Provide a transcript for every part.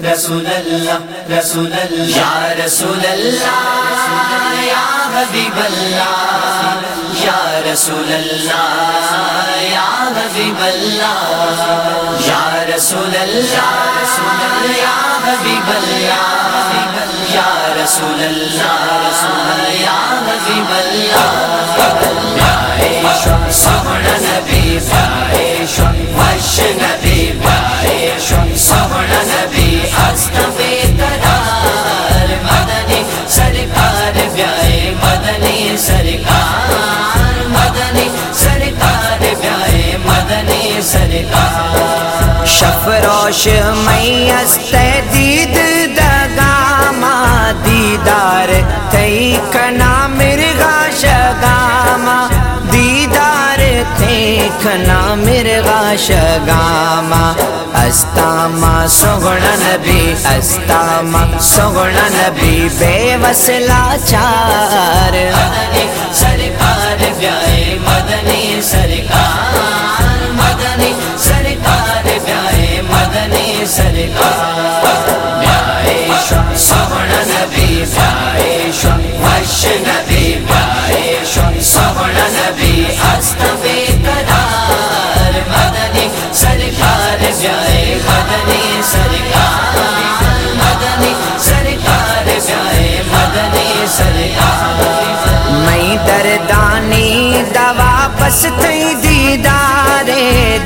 رسول اللہ رسول اللہ، یا رسول اللہ، یا حبیب اللہ، یا رسول اللہ، یا حبیب اللہ، یا رسول اللہ، یا حبیب اللہ، یا رسول اللہ، یا حبیب اللہ۔ سبڑ نبی شفروش میں ہست دید دگاما دیدار تئی کنا مرغا شگاما دیدار تئی کنا مرغا شگاما استاما سگن نبی استاما سگن نبی، بے وسلا چار۔ مدنی سرکار بیائے مدنی سرکار۔ بس تئی دیدار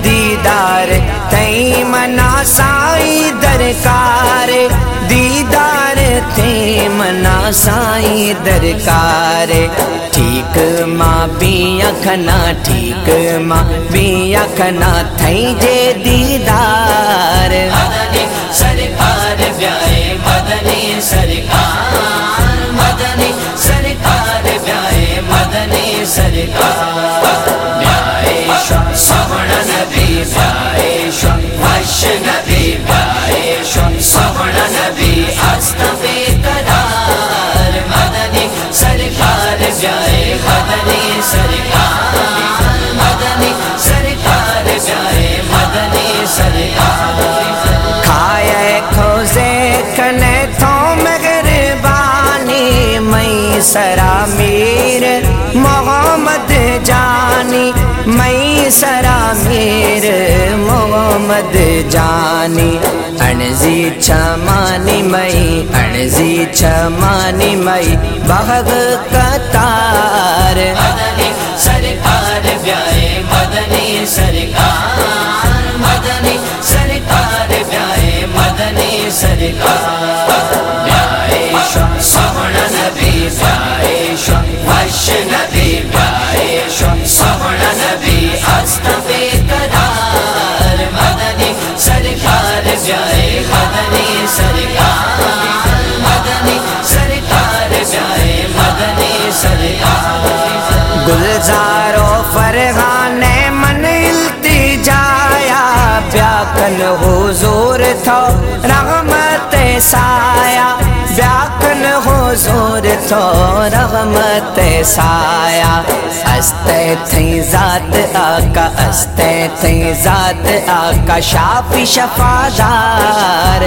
دیدار تئی منا سائی درکار دیدار تے منا سائی درکار ٹھیک ماں بھی اکھنا ٹھیک ماں بھی اکھنا تھئی جے دیدار۔ مدنی سرکار بیائے مدنی سرکار۔ سرا میر محمد جانی میں سرا میر محمد جانی انزی چھمانی مئی انزی چھمانی مئی بہگ قطار سرکار بیاکن حضور تھو رحمت سایہ۔ بیاکن حضور تھو رحمت سایہ۔ استے تھیں ذات آقا استے تھیں ذات آقا، شافی شفادار